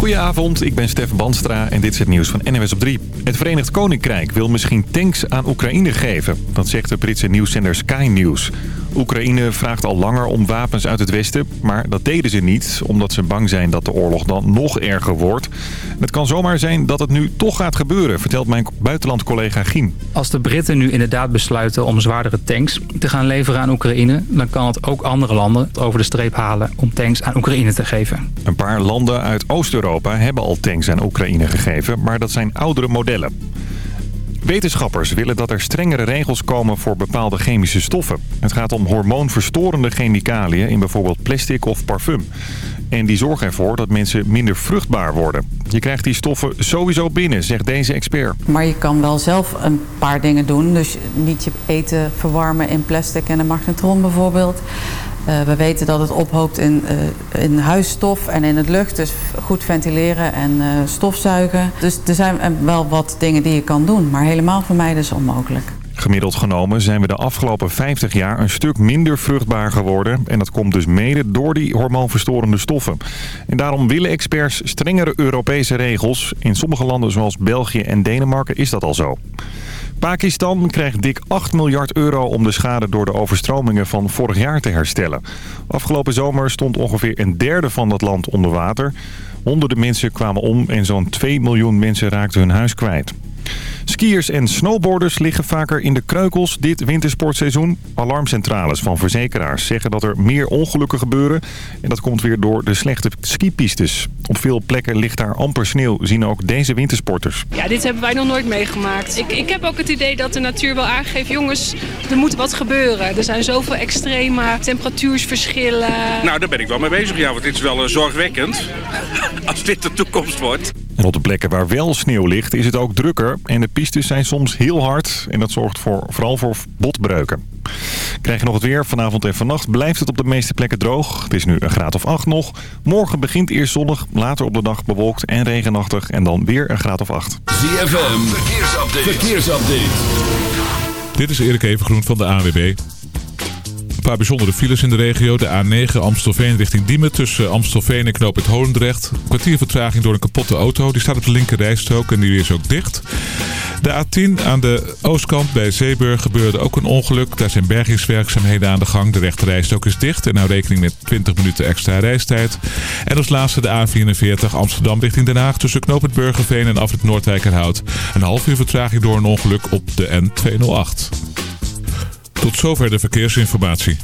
Goedenavond, ik ben Stef Banstra en dit is het nieuws van NWS op 3. Het Verenigd Koninkrijk wil misschien tanks aan Oekraïne geven. Dat zegt de Britse nieuwszender Sky News. Oekraïne vraagt al langer om wapens uit het westen, maar dat deden ze niet... omdat ze bang zijn dat de oorlog dan nog erger wordt. Het kan zomaar zijn dat het nu toch gaat gebeuren, vertelt mijn buitenlandcollega Giem. Als de Britten nu inderdaad besluiten om zwaardere tanks te gaan leveren aan Oekraïne... dan kan het ook andere landen over de streep halen om tanks aan Oekraïne te geven. Een paar landen uit Oost-Europa hebben al tanks aan Oekraïne gegeven, maar dat zijn oudere modellen. Wetenschappers willen dat er strengere regels komen voor bepaalde chemische stoffen. Het gaat om hormoonverstorende chemicaliën in bijvoorbeeld plastic of parfum. En die zorgen ervoor dat mensen minder vruchtbaar worden. Je krijgt die stoffen sowieso binnen, zegt deze expert. Maar je kan wel zelf een paar dingen doen. Dus niet je eten verwarmen in plastic en een magnetron bijvoorbeeld. Uh, we weten dat het ophoopt in, uh, in huisstof en in het lucht. Dus goed ventileren en uh, stofzuigen. Dus er zijn wel wat dingen die je kan doen. Maar helemaal vermijden is onmogelijk. Gemiddeld genomen zijn we de afgelopen 50 jaar een stuk minder vruchtbaar geworden. En dat komt dus mede door die hormoonverstorende stoffen. En daarom willen experts strengere Europese regels. In sommige landen zoals België en Denemarken is dat al zo. Pakistan krijgt dik 8 miljard euro om de schade door de overstromingen van vorig jaar te herstellen. Afgelopen zomer stond ongeveer een derde van dat land onder water. Honderden mensen kwamen om en zo'n 2 miljoen mensen raakten hun huis kwijt. Skiers en snowboarders liggen vaker in de kreukels dit wintersportseizoen. Alarmcentrales van verzekeraars zeggen dat er meer ongelukken gebeuren. En dat komt weer door de slechte skipistes. Op veel plekken ligt daar amper sneeuw, zien ook deze wintersporters. Ja, dit hebben wij nog nooit meegemaakt. Ik, ik heb ook het idee dat de natuur wel aangeeft... jongens, er moet wat gebeuren. Er zijn zoveel extreme temperatuursverschillen. Nou, daar ben ik wel mee bezig, ja, want dit is wel uh, zorgwekkend. Als dit de toekomst wordt. En op de plekken waar wel sneeuw ligt is het ook drukker. En de pistes zijn soms heel hard. En dat zorgt voor, vooral voor botbreuken. Krijg je nog het weer. Vanavond en vannacht blijft het op de meeste plekken droog. Het is nu een graad of 8 nog. Morgen begint eerst zonnig, later op de dag bewolkt en regenachtig. En dan weer een graad of 8. ZFM, verkeersupdate. verkeersupdate. Dit is Erik Evengroen van de AWB. Een paar bijzondere files in de regio. De A9 Amstelveen richting Diemen tussen Amstelveen en Knoop het Holendrecht. Kwartier vertraging door een kapotte auto. Die staat op de linker rijstrook en die is ook dicht. De A10 aan de oostkant bij Zeeburg gebeurde ook een ongeluk. Daar zijn bergingswerkzaamheden aan de gang. De rechte rijstrook is dicht en nou rekening met 20 minuten extra reistijd. En als laatste de A44 Amsterdam richting Den Haag tussen Knoop het Burgerveen en af het Noordwijkerhout. Een half uur vertraging door een ongeluk op de N208. Tot zover de verkeersinformatie.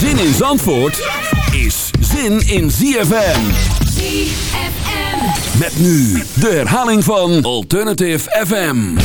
Zin in Zandvoort is zin in ZFM. ZFM. Met nu de herhaling van Alternative FM.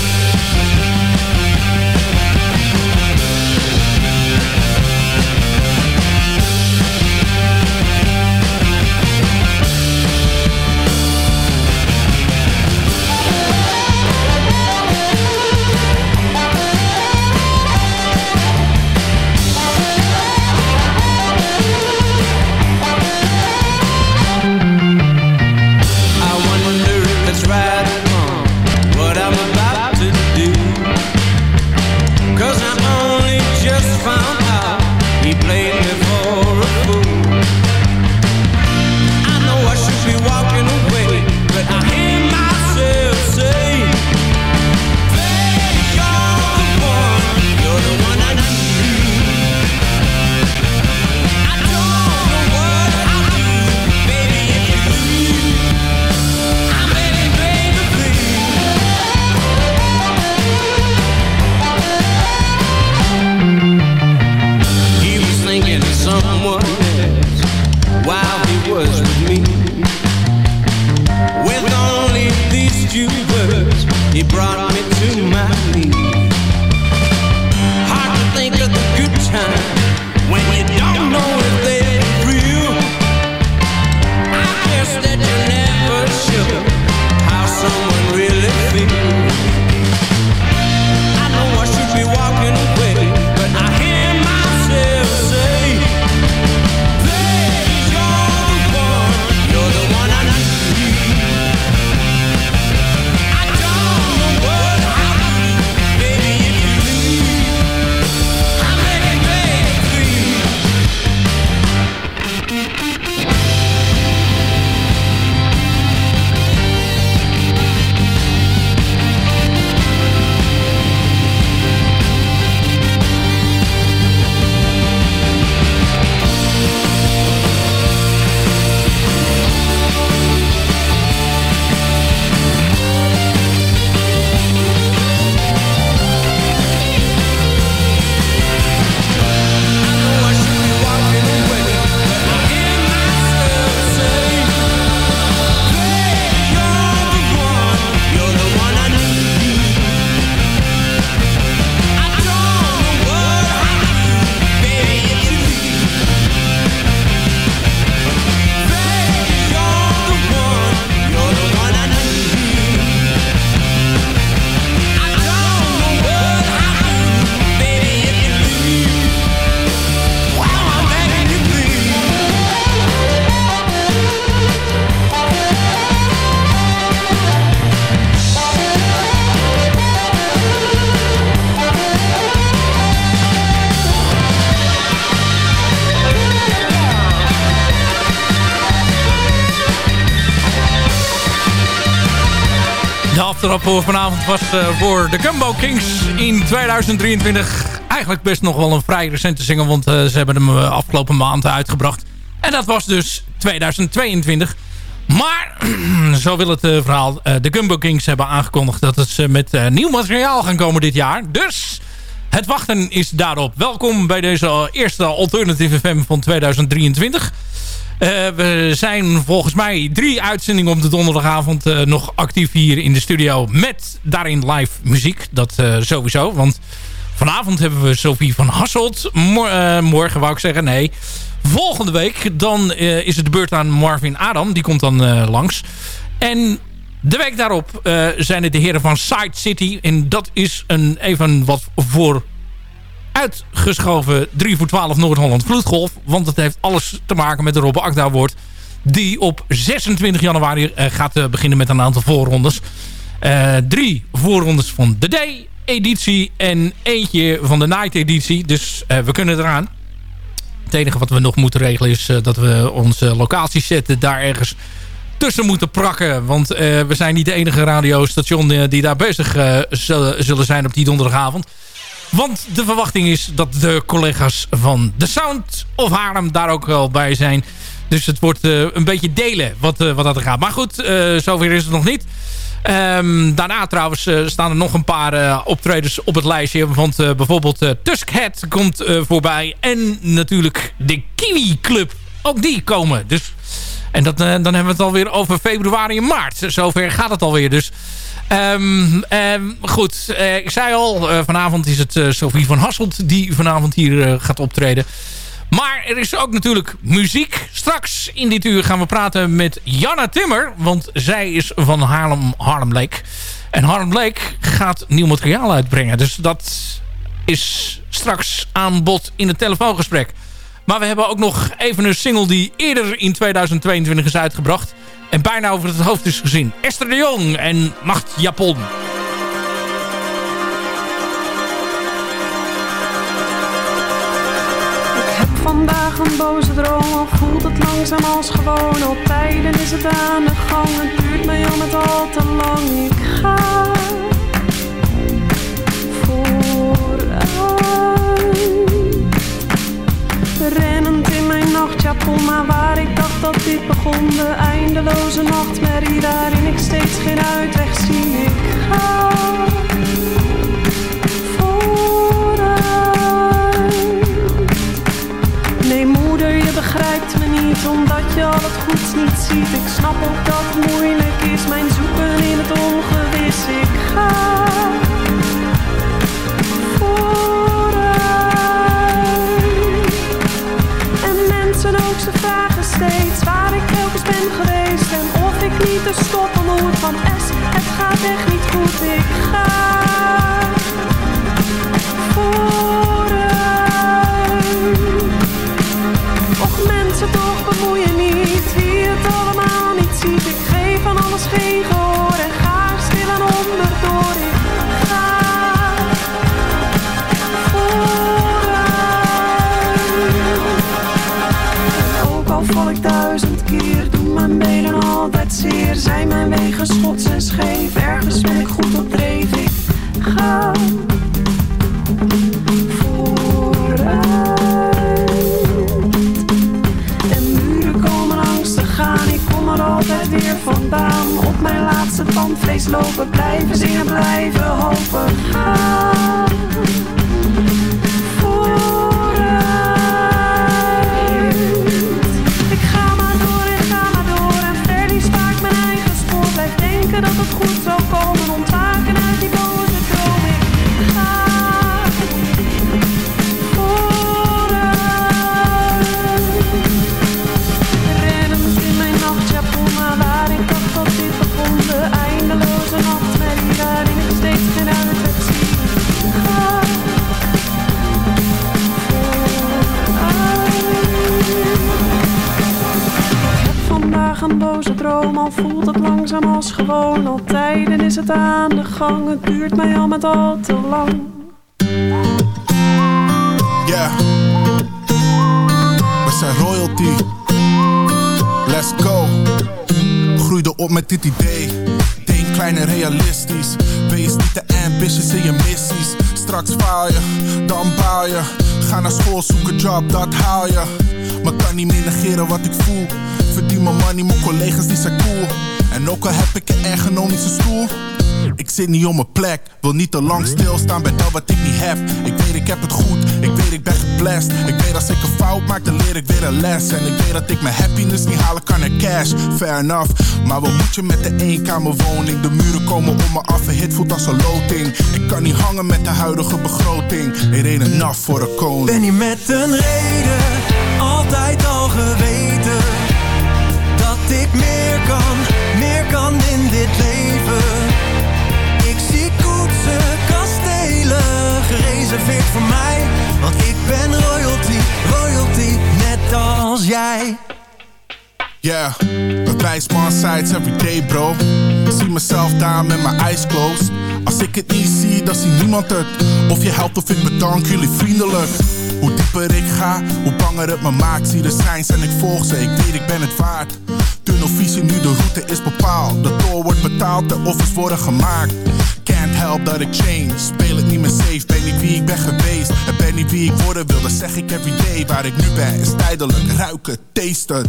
Aftrap voor vanavond was voor de Gumbo Kings in 2023. Eigenlijk best nog wel een vrij recente single, want ze hebben hem afgelopen maand uitgebracht. En dat was dus 2022. Maar, zo wil het verhaal, de Gumbo Kings hebben aangekondigd dat ze met nieuw materiaal gaan komen dit jaar. Dus het wachten is daarop. Welkom bij deze eerste Alternative FM van 2023. Uh, we zijn volgens mij drie uitzendingen op de donderdagavond uh, nog actief hier in de studio. Met daarin live muziek. Dat uh, sowieso. Want vanavond hebben we Sophie van Hasselt. Mor morgen wou ik zeggen. Nee. Volgende week dan is het de beurt aan Marvin Adam. Die komt dan langs. En de week daarop zijn het de heren van Side City. En dat is een even wat voor uitgeschoven 3 voor 12 Noord-Holland Vloedgolf. Want het heeft alles te maken met de Robbe Akda Award. Die op 26 januari uh, gaat uh, beginnen met een aantal voorrondes. Uh, drie voorrondes van de Day editie en eentje van de Night editie. Dus we kunnen eraan. Het enige wat we nog moeten regelen is dat we onze locatie zetten daar ergens tussen moeten prakken. Want we zijn niet de enige radiostation die daar bezig zullen zijn op die donderdagavond. Want de verwachting is dat de collega's van The Sound of Haarlem daar ook wel bij zijn. Dus het wordt uh, een beetje delen wat, uh, wat dat er gaat. Maar goed, uh, zover is het nog niet. Um, daarna trouwens staan er nog een paar optredens op het lijstje. Want bijvoorbeeld Tuskhead komt voorbij. En natuurlijk de Kiwi Club. Ook die komen. Dus, en dat, dan hebben we het alweer over februari en maart. Zover gaat het alweer. Dus Um, um, goed, uh, ik zei al, uh, vanavond is het Sophie van Hasselt die vanavond hier gaat optreden. Maar er is ook natuurlijk muziek. Straks in dit uur gaan we praten met Janna Timmer. Want zij is van Harlem Lake. En Harlem gaat nieuw materiaal uitbrengen. Dus dat is straks aan bod in het telefoongesprek. Maar we hebben ook nog even een single die eerder in 2022 is uitgebracht en bijna over het hoofd is gezien. Esther de Jong en Macht Japon. Vandaag een boze droom, al voelt het langzaam als gewoon. Op tijden is het aan de gang, het duurt mij al met al te lang. Ik ga Rennend in mijn nachtjapon, maar waar ik dacht dat dit begon. De eindeloze nachtmerrie waarin ik steeds geen uitweg zie. Ik ga vooruit. Nee moeder, je begrijpt me niet, omdat je al het goeds niet ziet. Ik snap ook dat het moeilijk is, mijn zoeken in het ongewis. Ik ga lopen, blijven zingen, blijven hopen. Ga voelt het langzaam als gewoon. Al tijden is het aan de gang, het duurt mij al met al te lang. Yeah. We zijn royalty. Let's go. Groeide op met dit idee klein en realistisch. Wees niet te ambitious in je missies. Straks faal je, dan baal je. Ga naar school, zoek een job, dat haal je. Maar kan niet meer negeren wat ik voel. Verdien mijn money, mijn collega's die zijn cool. En ook al heb ik een ergonomische stoel. Ik zit niet op mijn plek, wil niet te lang stilstaan bij dat wat ik niet heb. Ik weet ik heb het goed, ik weet ik ben geblest. Ik weet als ik een fout maak, dan leer ik weer een les. En ik weet dat ik mijn happiness niet halen kan naar cash. Fair enough, maar wat moet je met de eenkamerwoning? De muren komen om me af, een hit voelt als een loting. Ik kan niet hangen met de huidige begroting. Er ain't enough voor een koning. Ben je met een reden, altijd al geweten Ik meer kan, meer kan in dit leven. Ik zie koetsen, kastelen, gereserveerd voor mij. Want ik ben royalty, royalty, net als jij. Yeah, beprijs my sides every day bro. Zie mezelf daar met mijn eyes closed. Als ik het niet zie, dan ziet niemand het. Of je helpt of ik bedank jullie vriendelijk Hoe dieper ik ga, hoe banger het me maakt. Zie de schijns en ik volg ze, ik weet ik ben het waard. Tunnelvisie nu, de route is bepaald. De tour wordt betaald, de offers worden gemaakt. Can't help that ik change Speel het niet meer safe, ben niet wie ik ben geweest. En ben niet wie ik worden wil, dat zeg ik everyday Waar ik nu ben is tijdelijk, ruiken, taste het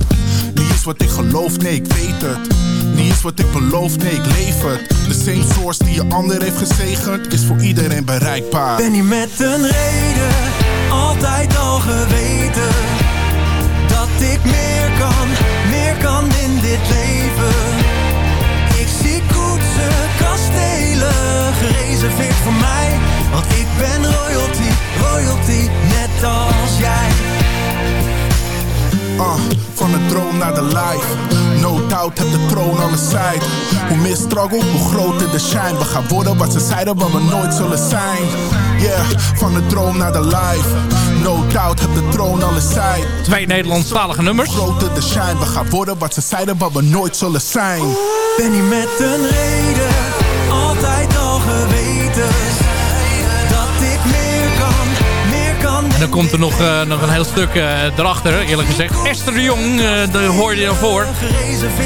Niet is wat ik geloof, nee ik weet het. Niet is wat ik beloof, nee ik leef het. De same source die je ander heeft gezegend Is voor iedereen bereikbaar. Ben je met een reden, altijd al geweten Dat ik meer kan, meer kan in dit leven. Ik zie koetsen, kastelen, gereserveerd voor mij Want ik ben royalty, royalty, net als jij. Uh, van de droom naar de life No doubt heb de troon aan de side Hoe meer struggle, hoe groter de shine. We gaan worden wat ze zeiden wat we nooit zullen zijn Yeah, van de droom naar de life. No doubt heb de troon de side Twee Nederlandstalige nummers. Hoe groter de shine. We gaan worden wat ze zeiden wat we nooit zullen zijn. Ben je met een reden, altijd al geweten dan komt er nog, eh, nog een heel stuk eh, erachter, eerlijk gezegd. Esther de Jong, eh daar hoorde je daarvoor.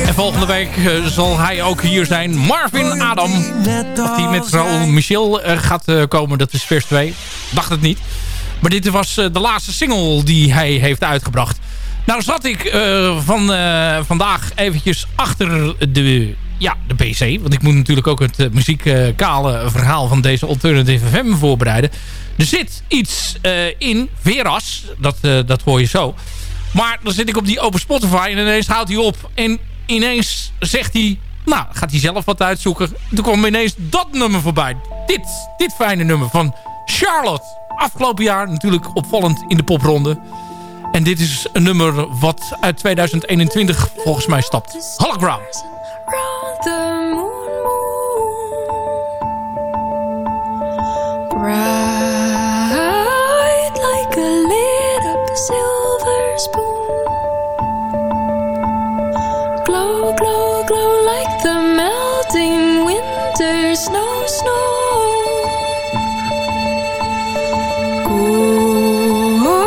En volgende week zal hij ook hier zijn. Marvin Adam. Die met Raoul Michel gaat komen, dat is vers 2. Dacht het niet. Maar dit was de laatste single die hij heeft uitgebracht. Nou zat ik van, vandaag eventjes achter de, ja, de PC. Want ik moet natuurlijk ook het uh, muzikale verhaal van deze Alternative FM voorbereiden. Er zit iets eh, in, Veras, dat, eh, dat hoor je zo. Maar dan zit ik op die open Spotify en ineens houdt hij op. En ineens zegt hij, nou gaat hij zelf wat uitzoeken. Toen kwam ineens dat nummer voorbij. Dit, dit fijne nummer van Charlotte. Afgelopen jaar natuurlijk opvallend in de popronde. En dit is een nummer wat uit 2021 volgens mij stapt. Hologram. Round winter snow, snow. Go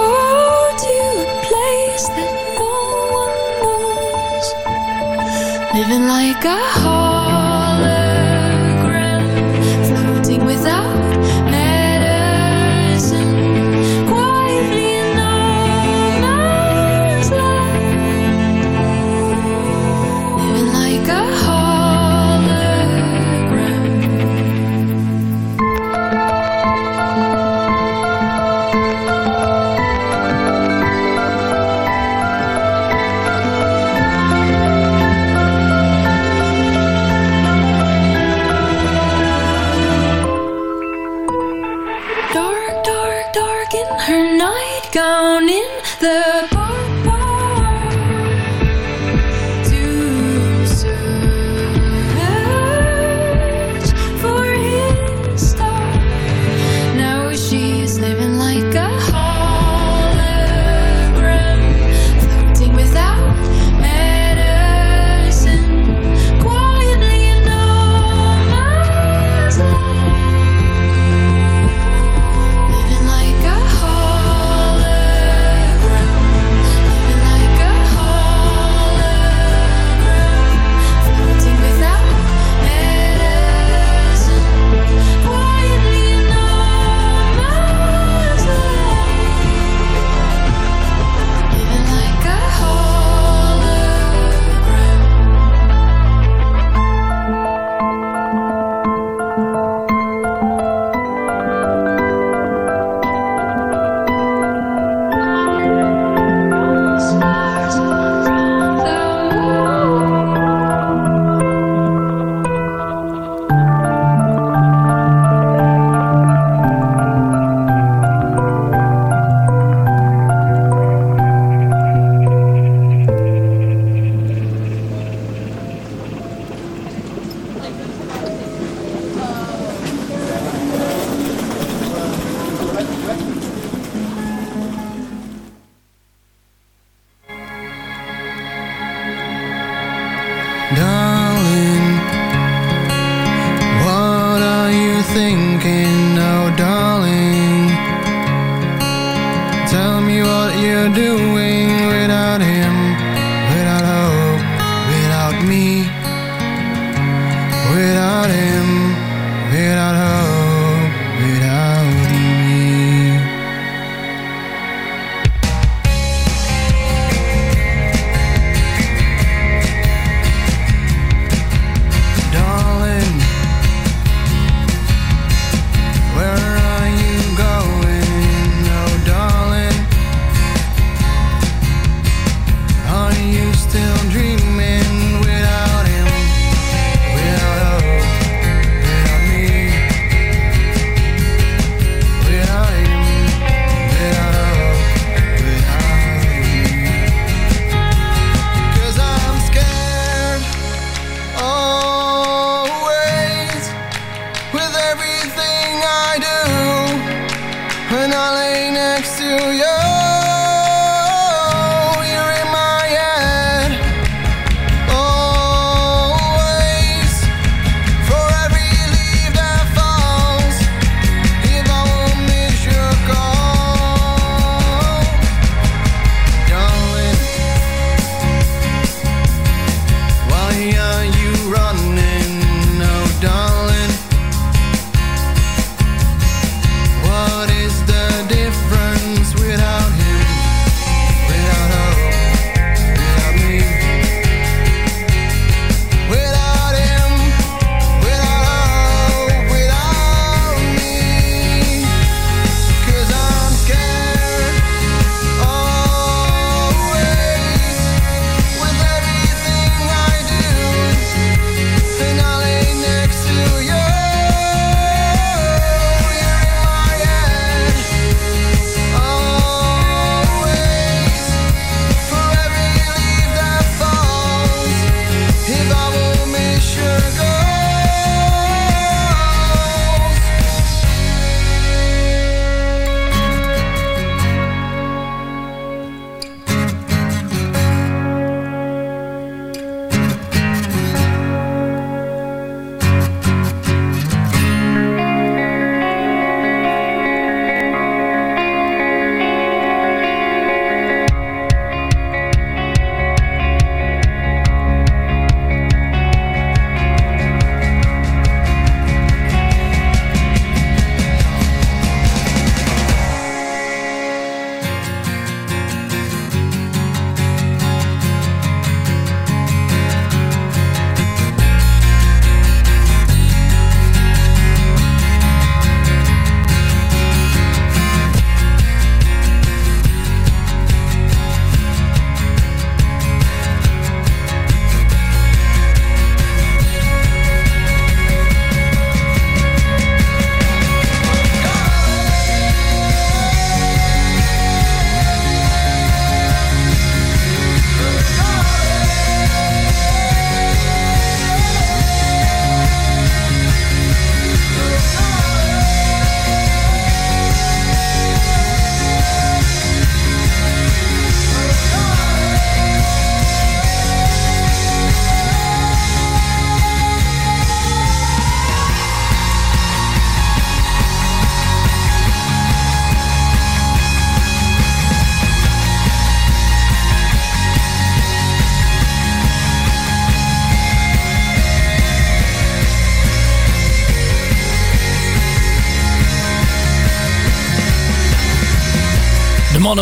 to a place that no one knows. Living like a hologram, floating without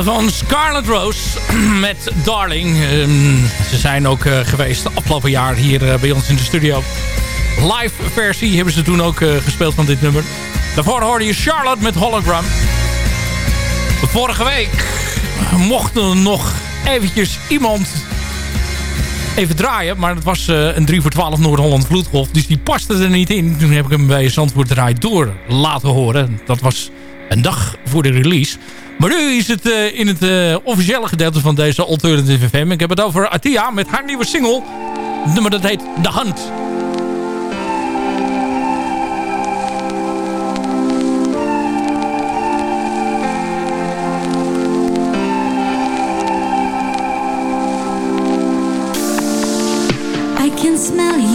van Scarlet Rose met Darling. Ehm, ze zijn ook eh, geweest afgelopen jaar hier eh, bij ons in de studio. Live versie hebben ze toen ook eh, gespeeld van dit nummer. Daarvoor hoorde je Charlotte met Hologram. Vorige week mocht er nog eventjes iemand even draaien. Maar dat was een 3 voor 12 Noord-Holland vloedgolf. Dus die paste er niet in. Toen heb ik hem bij Zandvoort Draai door laten horen. Dat was een dag voor de release. Maar nu is het eh, in het eh, officiële gedeelte van deze Alternative FM. Ik heb het over Atia met haar nieuwe single. Het nummer dat heet De Hand. I can smell.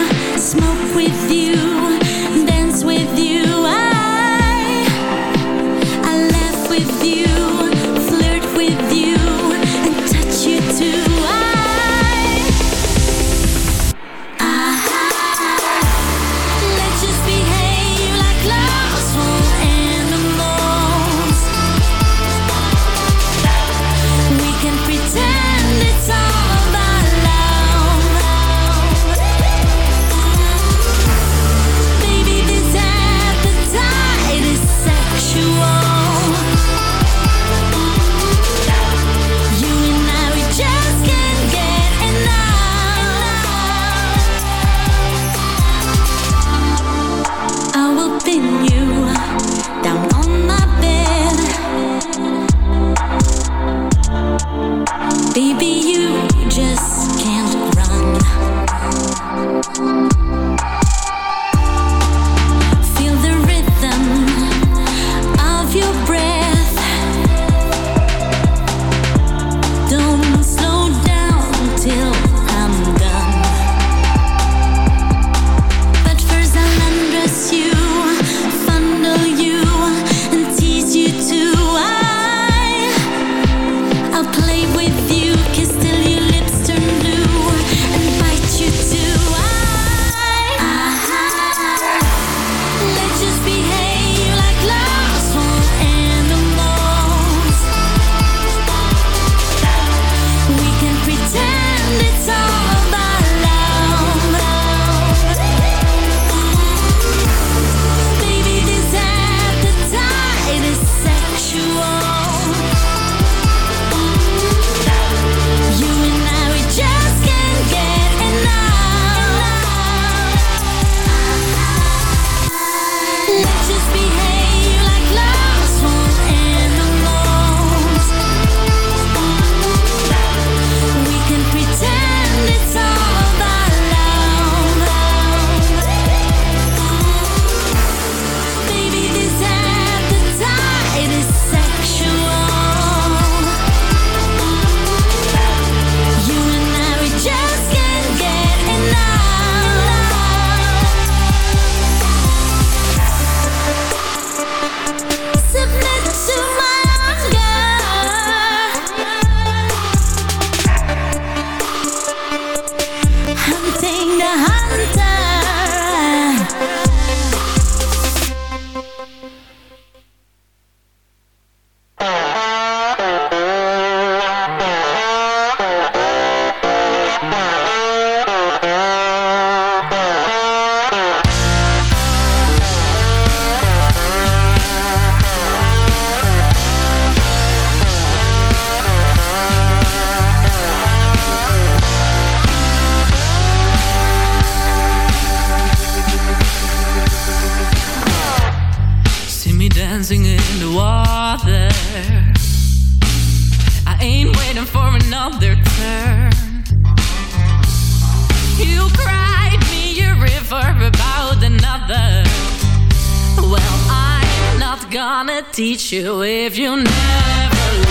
gonna teach you if you never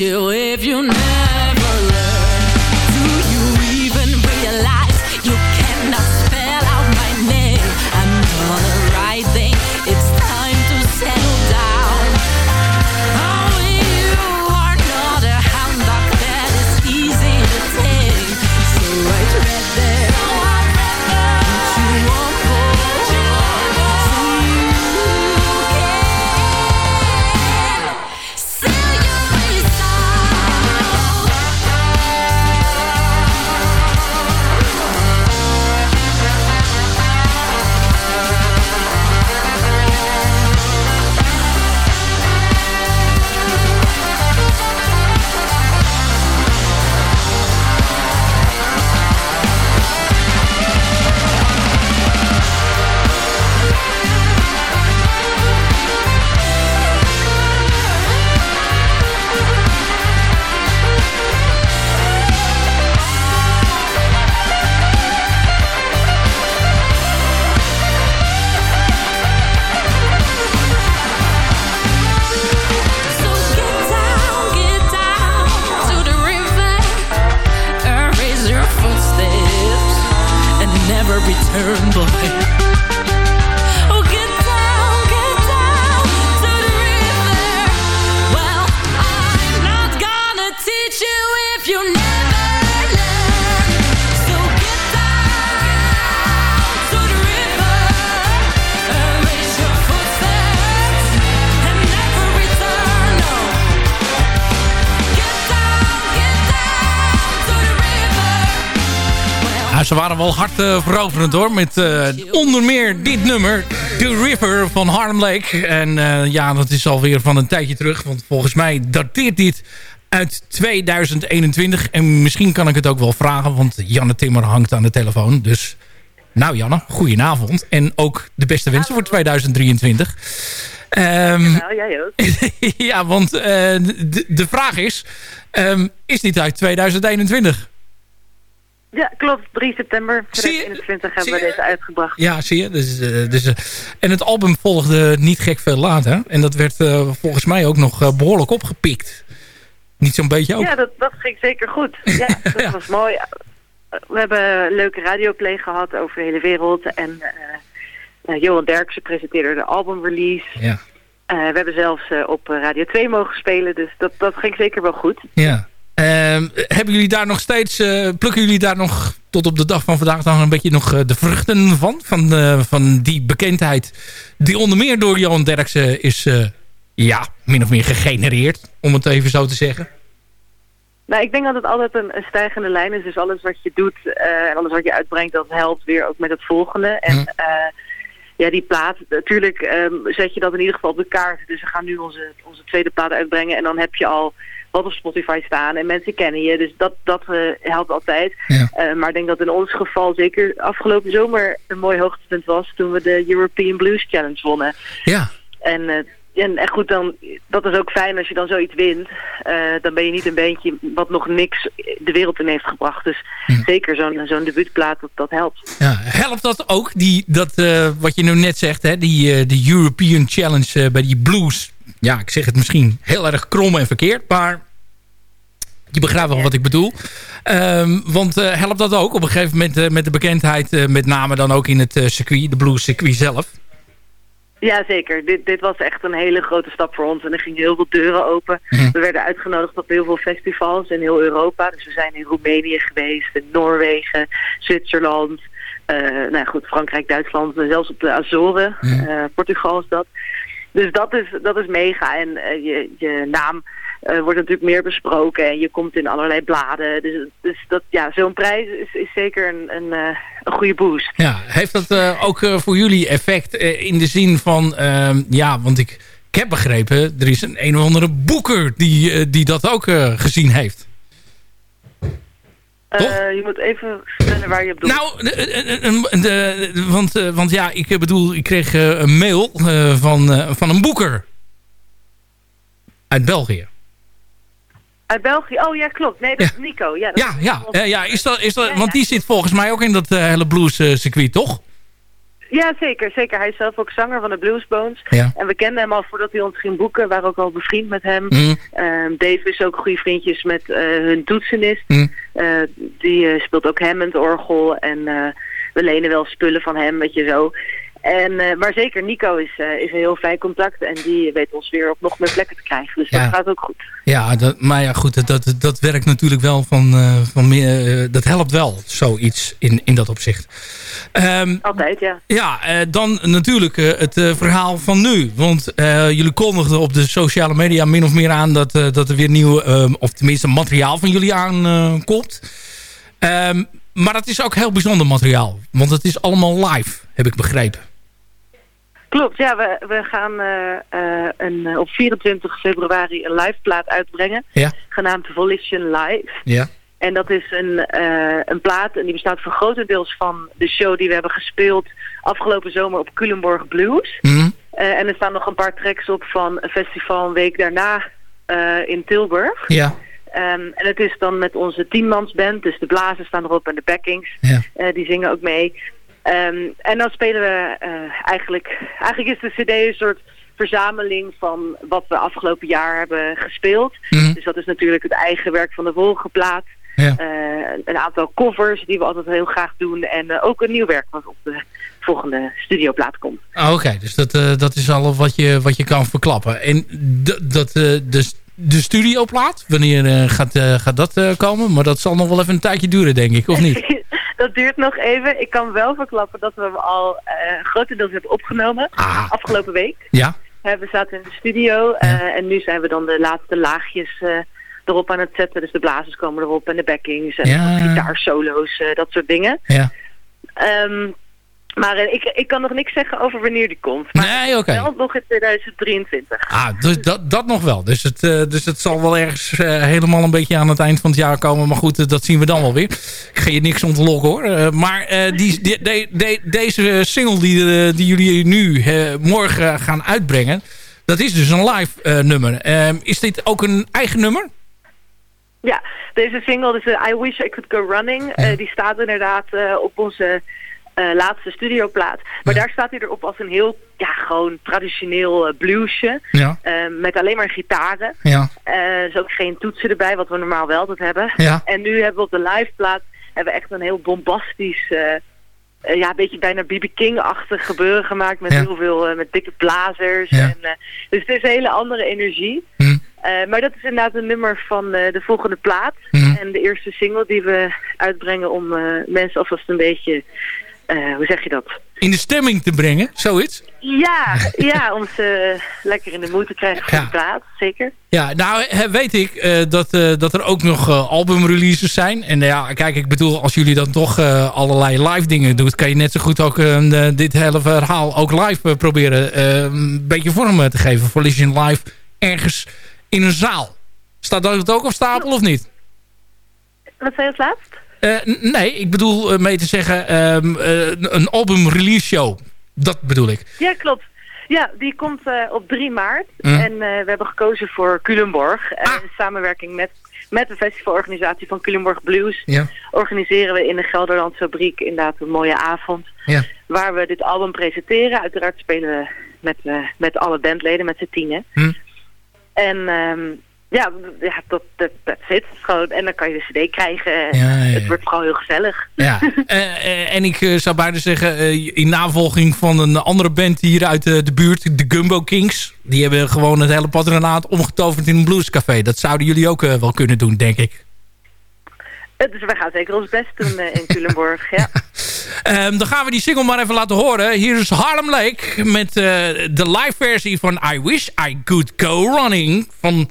you if you never wel hard eh, veroverend hoor. Met eh, onder meer dit nummer. The River van Harlem Lake. En eh, ja, dat is alweer van een tijdje terug. Want volgens mij dateert dit uit 2021. En misschien kan ik het ook wel vragen. Want Janne Timmer hangt aan de telefoon. Dus nou Janne, goedenavond. En ook de beste wensen voor 2023. Ehm, Nou, jij ook. ja, want de, de vraag is... ehm, is dit uit 2021? Ja, klopt. 3 september 2021 hebben we deze uitgebracht. Ja, zie je. Dus, eh, dus, eh, en het album volgde niet gek veel later. En dat werd eh, volgens mij ook nog eh, behoorlijk opgepikt. Niet zo'n beetje ook. Ja, dat, dat ging zeker goed. Ja, dat was mooi. We hebben een leuke radioplay gehad over de hele wereld. En Johan Derksen presenteerde de albumrelease. Ja. We hebben zelfs op Radio 2 mogen spelen. Dus dat, dat ging zeker wel goed. Ja. Ehm, hebben jullie daar nog steeds, eh, plukken jullie daar nog tot op de dag van vandaag dan een beetje nog eh, de vruchten van? Van, eh, van die bekendheid die onder meer door Johan Derksen is, ja, min of meer gegenereerd, om het even zo te zeggen. Nou, ik denk dat het altijd een, een stijgende lijn is. Dus alles wat je doet en alles wat je uitbrengt, dat helpt weer ook met het volgende. En eh, ja, die plaat, natuurlijk ehm, zet je dat in ieder geval op de kaart. Dus we gaan nu onze, onze tweede plaat uitbrengen. En dan heb je al wat op Spotify staan en mensen kennen je. Dus dat, dat eh, helpt altijd. Eh, maar ik denk dat in ons geval zeker afgelopen zomer een mooi hoogtepunt was... toen we de European Blues Challenge wonnen. Ja. En, eh, en, en goed, dan, dat is ook fijn als je dan zoiets wint. Dan ben je niet een beentje wat nog niks de wereld in heeft gebracht. Dus zeker zo'n zo'n debuutplaat, dat, dat helpt. Ja, helpt dat ook, die, dat, wat je nu net zegt, hè, die, de European Challenge bij die blues. Ja, ik zeg het misschien heel erg krom en verkeerd, maar je begrijpt wel wat ik bedoel. Ehm, want eh, helpt dat ook op een gegeven moment eh, met de bekendheid, eh, met name dan ook in het circuit, de blues circuit zelf? Ja, zeker. Dit, dit was echt een hele grote stap voor ons. En er gingen heel veel deuren open. We werden uitgenodigd op heel veel festivals in heel Europa. Dus we zijn in Roemenië geweest, in Noorwegen, Zwitserland, nou ja, goed, Frankrijk, Duitsland, zelfs op de Azoren. Eh, Portugal is dat. Dus dat is, dat is mega. En je, je naam wordt natuurlijk meer besproken. En je komt in allerlei bladen. Dus, dus dat, ja, zo'n prijs is, is zeker een, een, eh, een goede boost. Ja, heeft dat eh, ook eh, voor jullie effect eh, in de zin van... ehm, ja, want ik, ik heb begrepen, er is een een of andere boeker die, eh, die dat ook eh, gezien heeft. Eh, je moet even vertellen waar je op doet. Nou, de, de- de- de- want, eh, want ja, ik bedoel, ik kreeg eh, een mail eh, van, eh, van een boeker. Uit België. Uit België? Oh ja, klopt. Nee, dat is Nico. Ja, dat Ja, is- ja, eh, ja, is dat, is dat, want die zit volgens mij ook in dat eh, hele blues eh, circuit, toch? Ja, zeker, zeker. Hij is zelf ook zanger van de Bluesbones. Ja. En we kenden hem al voordat hij ons ging boeken. We waren ook al bevriend met hem. Mm. Dave is ook goede vriendjes met hun toetsenist. Mm. Eh, die speelt ook Hammond-orgel. En eh, we lenen wel spullen van hem, weet je zo. En, eh, maar zeker, Nico is, eh, is een heel fijn contact. En die weet ons weer op nog meer plekken te krijgen. Dus Ja. dat gaat ook goed. Ja, dat, maar ja, goed, dat, dat, dat werkt natuurlijk wel van, eh, van meer, dat helpt wel, zoiets in, in dat opzicht. Ehm, Altijd, ja. ja, dan natuurlijk het verhaal van nu. Want jullie kondigden op de sociale media min of meer aan dat, dat er weer nieuw, of tenminste materiaal van jullie aankomt. Ehm maar dat is ook heel bijzonder materiaal. Want het is allemaal live, heb ik begrepen. Klopt, ja, we, we gaan eh, eh, een, eh, op 24 februari een live plaat uitbrengen. Ja. Genaamd Volition Live. Ja. En dat is een, een plaat en die bestaat voor grotendeels van de show die we hebben gespeeld afgelopen zomer op Culemborg Blues. Mhm. En er staan nog een paar tracks op van een festival een week daarna in Tilburg. Ja. Ehm, en het is dan met onze tienmansband, dus de blazers staan erop en de backings. Ja. Die zingen ook mee. Ehm, en dan spelen we eh, eigenlijk... Eigenlijk is de cd een soort verzameling van wat we afgelopen jaar hebben gespeeld. Mhm. Dus dat is natuurlijk het eigen werk van de vorige plaat. Ja. Eh, een aantal covers die we altijd heel graag doen. En eh, ook een nieuw werk wat op de volgende studioplaat komt. Ah, Oké, dus dat, dat is al wat je, wat je kan verklappen. En dat, eh, de, studioplaat, wanneer gaat, gaat dat komen? Maar dat zal nog wel even een tijdje duren, denk ik, of niet? dat duurt nog even. Ik kan wel verklappen dat we hem al eh grotendeels hebben opgenomen. Afgelopen week. Ja? Eh, we zaten in de studio eh, en nu zijn we dan de laatste laagjes erop aan het zetten. Dus de blazers komen erop en de backings en Ja. gitaarsolo's, dat soort dingen. Ja. Ehm, maar eh, ik, ik kan nog niks zeggen over wanneer die komt. Maar Nee, oké. wel nog in 2023. Ah, dus dat, dat nog wel. Dus het, eh, dus het zal wel ergens eh, helemaal een beetje aan het eind van het jaar komen. Maar goed, dat zien we dan wel weer. Ik ga je niks ontlokken hoor. Maar die, die- de- de- deze single die, die jullie nu morgen gaan uitbrengen... dat is dus een live nummer. Eh, is dit ook een eigen nummer? Ja, deze single, dus I Wish I Could Go Running, die staat inderdaad op onze eh, laatste studioplaat. Maar daar staat hij erop als een heel, ja, gewoon traditioneel eh, bluesje. Ja. eh, met alleen maar gitaren. Ja. Dus ook geen toetsen erbij, wat we normaal wel altijd hebben. Ja. En nu hebben we op de liveplaat hebben we echt een heel bombastisch... ja, een beetje bijna B.B. King-achtig gebeuren gemaakt met heel veel, met dikke blazers. Ja. En, dus het is een hele andere energie. Hm. Eh, maar dat is inderdaad een nummer van de volgende plaat. Mhm. En de eerste single die we uitbrengen om mensen alvast een beetje, eh, hoe zeg je dat? In de stemming te brengen, zoiets? Ja, ja om ze lekker in de moed te krijgen voor Ja. de plaat, zeker. Ja, nou weet ik eh, dat, eh, dat er ook nog albumreleases zijn. En ja, kijk, ik bedoel, als jullie dan toch allerlei live dingen doet... kan je net zo goed ook dit hele verhaal ook live proberen een beetje vorm te geven. voor Lision Live ergens in een zaal. Staat dat ook op stapel of niet? Wat zei je als laatst? Eh, nee, ik bedoel eh, mee te zeggen ehm, eh, een album release show. Dat bedoel ik. Ja, klopt. Ja, die komt op 3 maart. Mhm. En we hebben gekozen voor Culemborg. Eh, in samenwerking met, met de festivalorganisatie van Culemborg Blues. Ja. Organiseren we in de Gelderland Fabriek inderdaad een mooie avond. Ja. Waar we dit album presenteren. Uiteraard spelen we met, met alle bandleden, met z'n tienen. Hm. En ehm, ja, ja dat, dat, zit. Gewoon, en dan kan je de cd krijgen. Het wordt gewoon heel gezellig. Ja. Eh, eh, en ik eh, zou bijna zeggen, in navolging van een andere band hier uit de buurt, de Gumbo Kings. Die hebben gewoon het hele patronaat omgetoverd in een bluescafé. Dat zouden jullie ook wel kunnen doen, denk ik. Dus we gaan zeker ons best doen in Culemborg, ja. Ehm, dan gaan we die single maar even laten horen. Hier is Harlem Lake met de live versie van I Wish I Could Go Running van...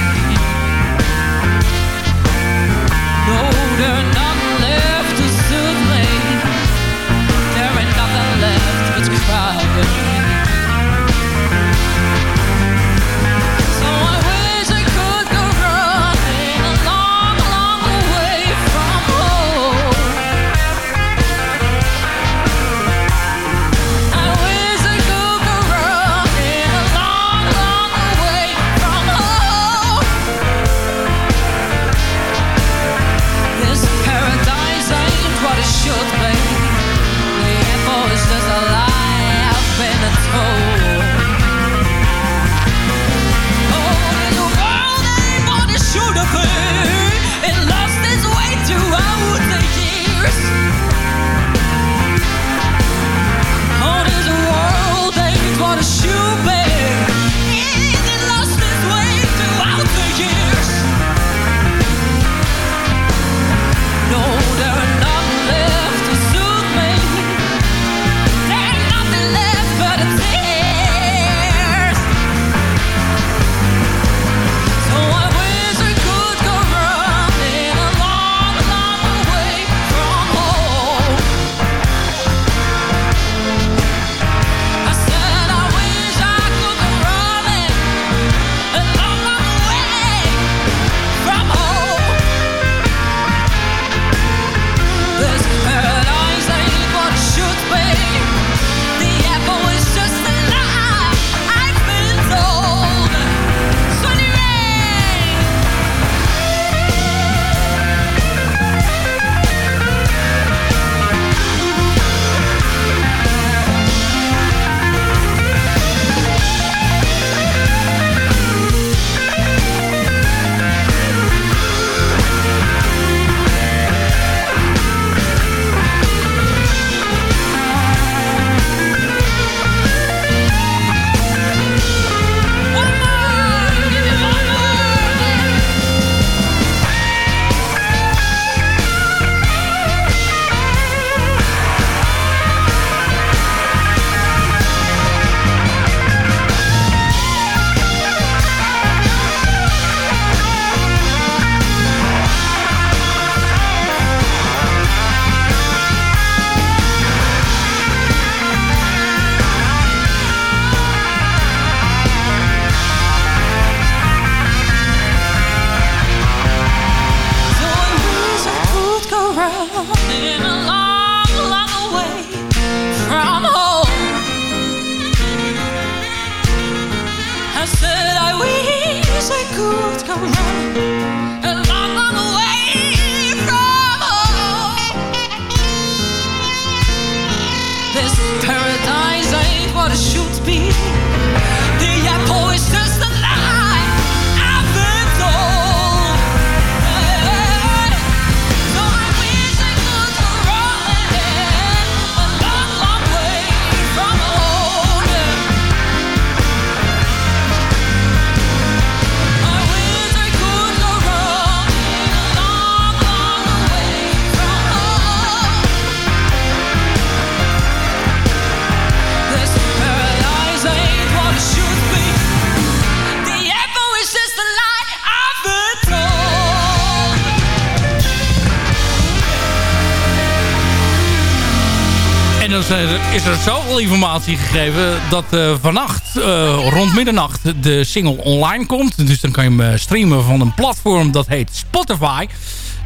Eh, is er zoveel informatie gegeven dat uh, vannacht eh, rond middernacht de single online komt. Dus dan kan je hem streamen van een platform dat heet Spotify.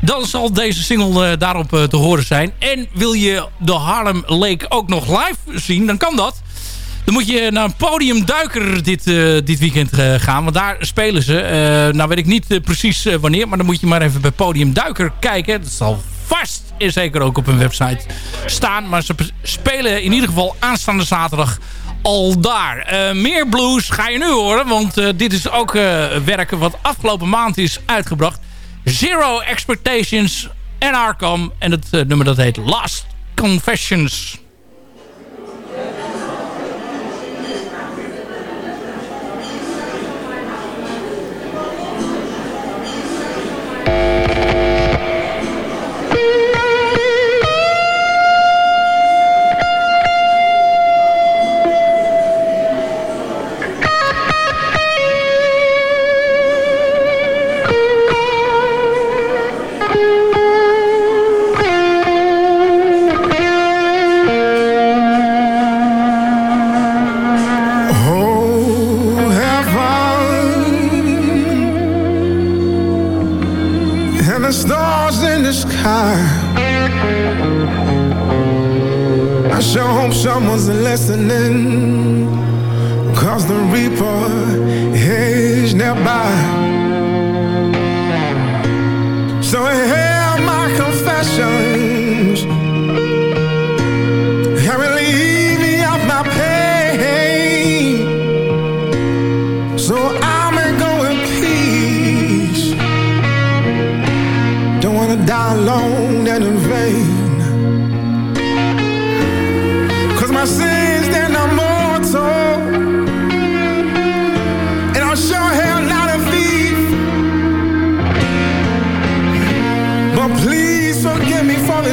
Dan zal deze single daarop te horen zijn. En wil je de Harlem Lake ook nog live zien, dan kan dat. Dan moet je naar Podiumduiker dit, dit weekend gaan. Want daar spelen ze. Nou weet ik niet precies wanneer. Maar dan moet je maar even bij Podiumduiker kijken. Dat zal vast en zeker ook op hun website staan. Maar ze spelen in ieder geval aanstaande zaterdag al daar. Eh, meer blues ga je nu horen, want eh, dit is ook uh, werken wat afgelopen maand is uitgebracht. Zero Expectations en Arkham. En het nummer dat heet Last Confessions. I sure hope someone's listening, cause the Reaper is nearby. So I hear my confessions.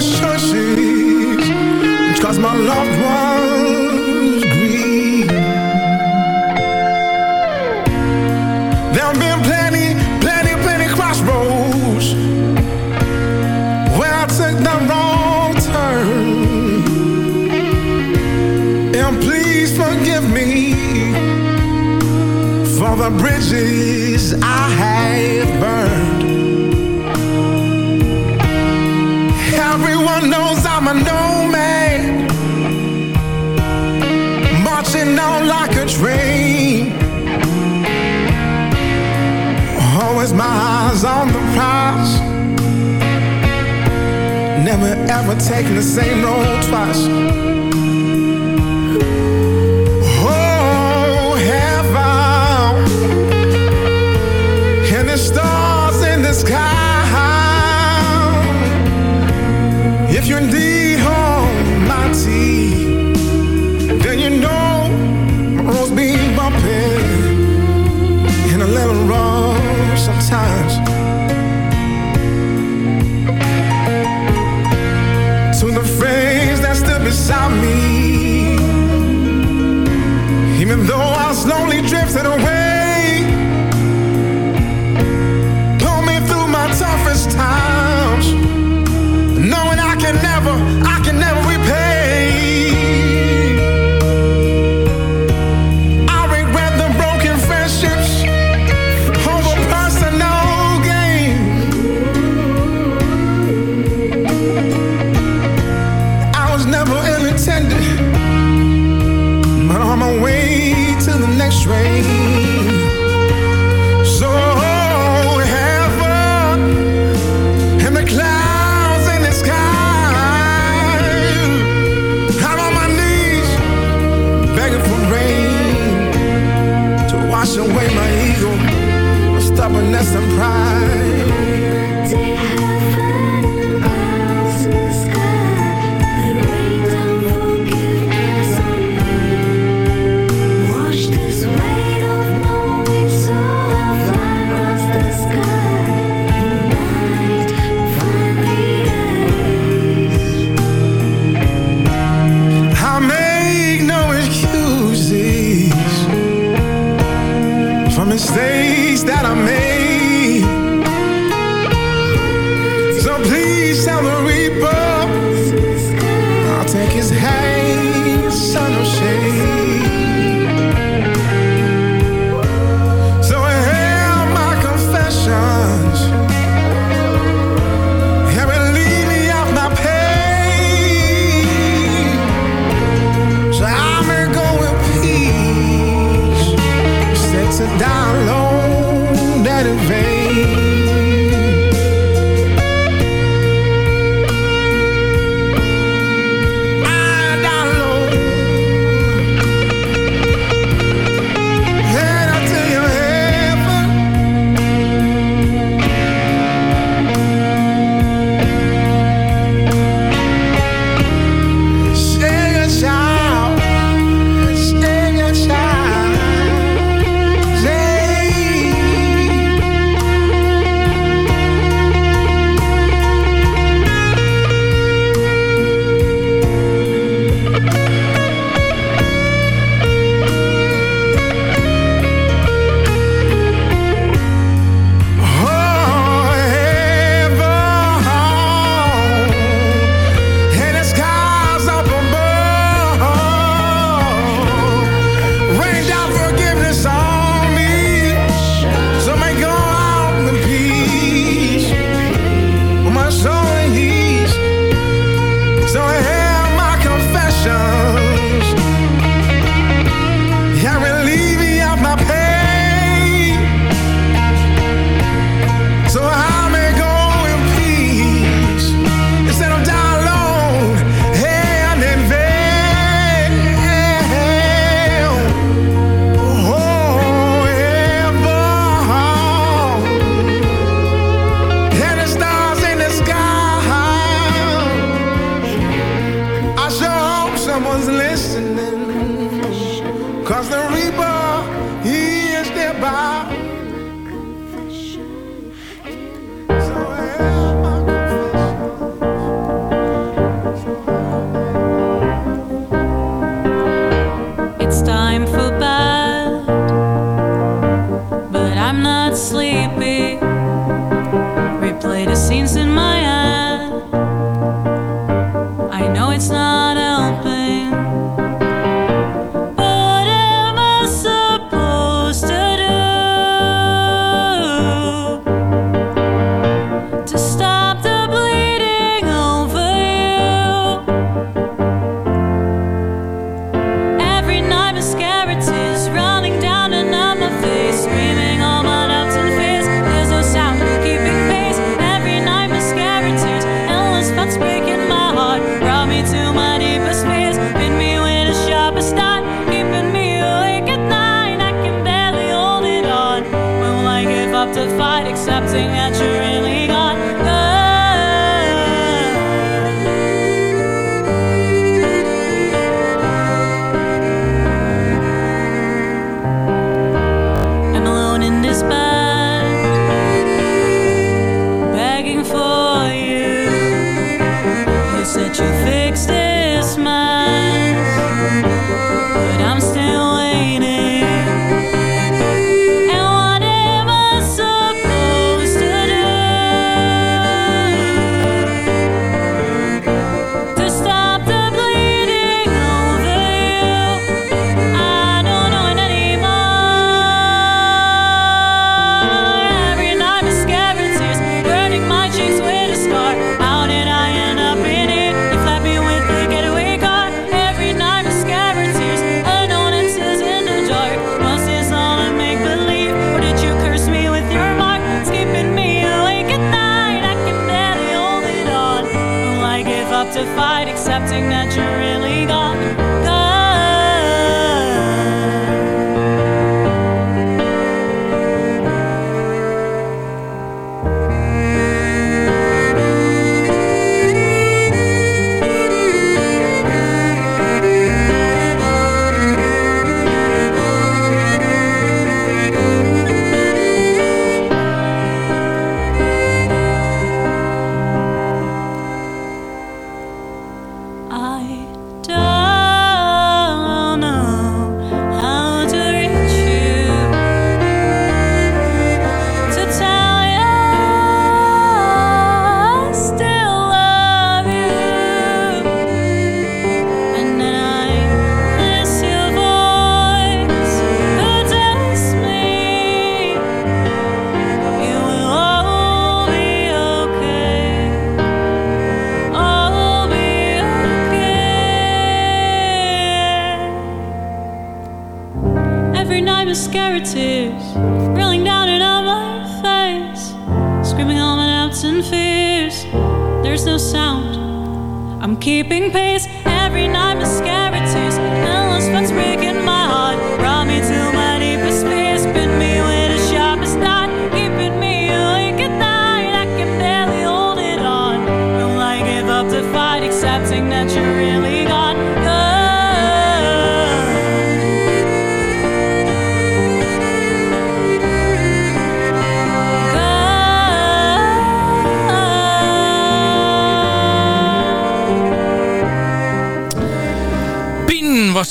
This churches. Cause my loved ones grieve. There have been plenty, plenty, plenty crossroads where I took the wrong turn. And please forgive me for the bridges I have Everyone knows I'm a nomad, marching on like a train. Always my eyes on the prize. Never ever taking the same road twice.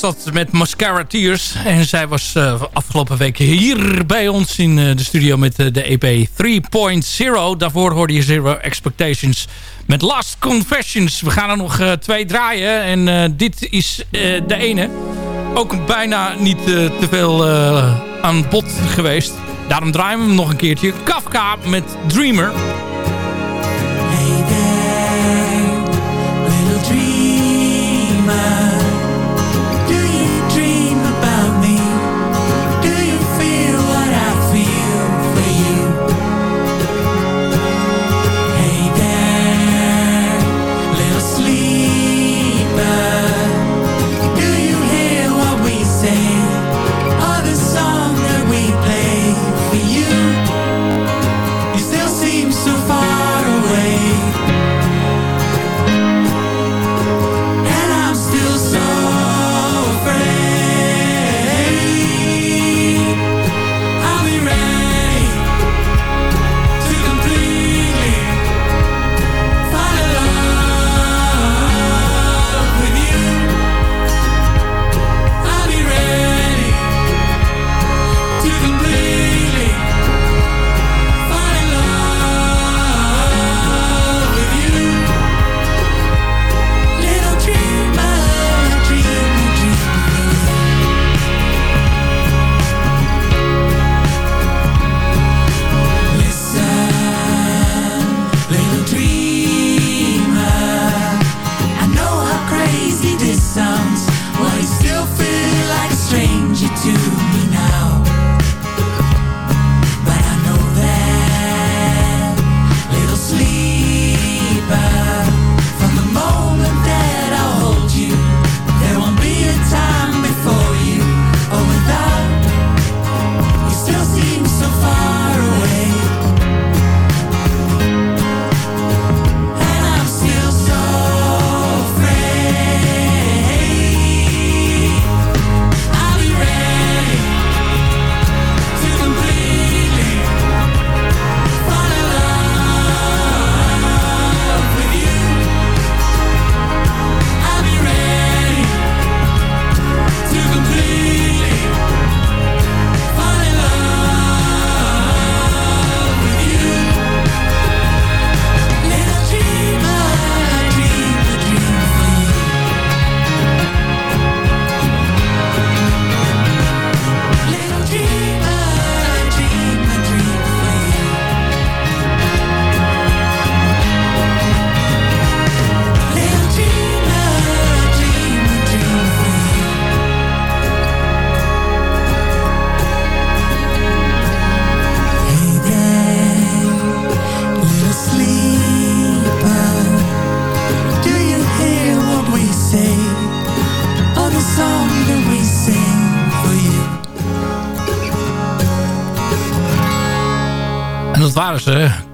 was dat met Mascara Tears. En zij was eh, afgelopen week hier bij ons in eh, de studio met eh, de EP 3.0. Daarvoor hoorde je Zero Expectations met Last Confessions. We gaan er nog twee draaien en dit is de ene. Ook bijna niet te veel aan bod geweest. Daarom draaien we hem nog een keertje. Kafka met Dreamer.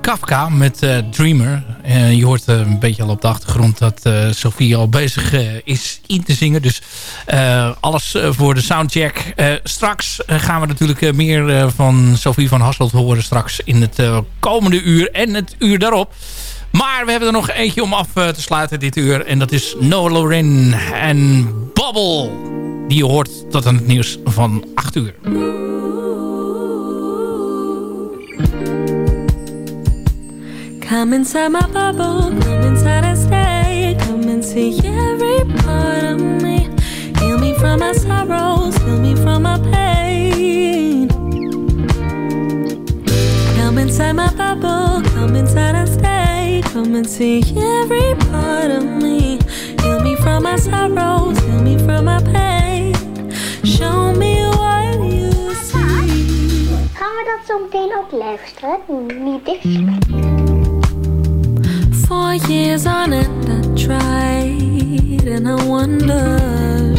Kafka met eh, Dreamer. Eh, je hoort eh, een beetje al op de achtergrond dat Sophie al bezig is in te zingen. Dus alles voor de soundcheck. Straks gaan we natuurlijk meer van Sophie van Hasselt horen straks in het komende uur en het uur daarop. Maar we hebben er nog eentje om af te sluiten dit uur. En dat is No Lorin en Bubble. Die je hoort tot aan het nieuws van 8 uur. Come inside my bubble, come inside and stay. Come and see every part of me. Heal me from my sorrows, heal me from my pain. Come inside my bubble, come inside and stay. Come and see every part of me. Heal me from my sorrows, heal me from my pain. Show me what you see. Gaan we dat zo meteen ook luisteren? Niet dicht. For years on end, I tried and I wondered.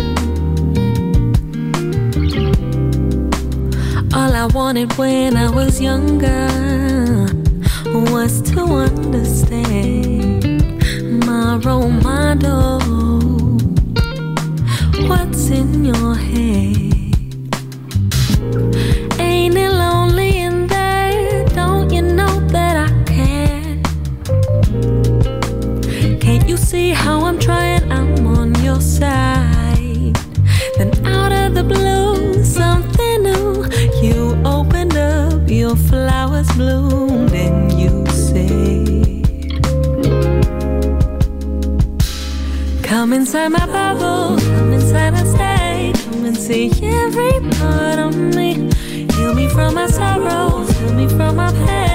All I wanted when I was younger was to understand my role model. What's in your head? See how I'm trying? I'm on your side. Then out of the blue, something new. You opened up, your flowers bloomed, and you said, Come inside my bubble, come inside and stay. Come and see every part of me. Heal me from my sorrows, heal me from my pain.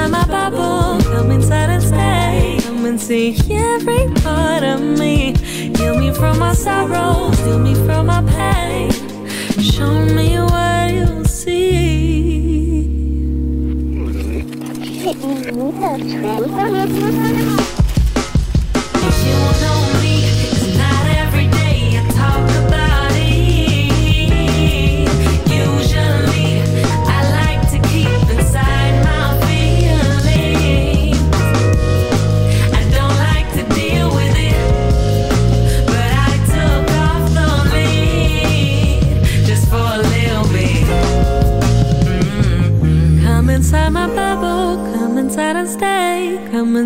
Inside my bubble, come inside and stay. Come and see every part of me. Heal me from my sorrows, heal me from my pain. Show me what you see.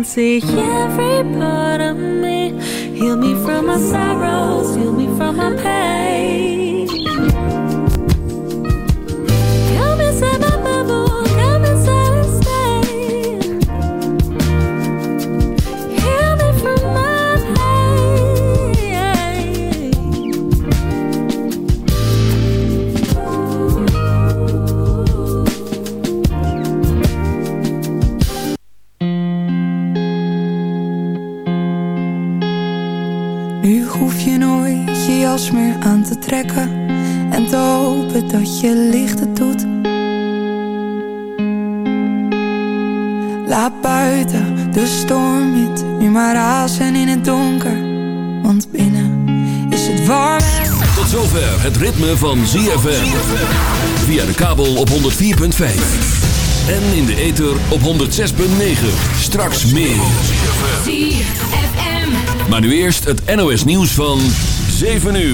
See every part of me. Heal me from my sorrows, heal me from my pain. Te trekken en te hopen dat je licht het doet. Laat buiten de stormwind nu maar razen in het donker, want binnen is het warm. Tot zover het ritme van ZFM. Via de kabel op 104.5. En in de ether op 106.9. Straks meer. Maar nu eerst het NOS nieuws van 7 uur.